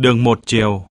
Đường một chiều.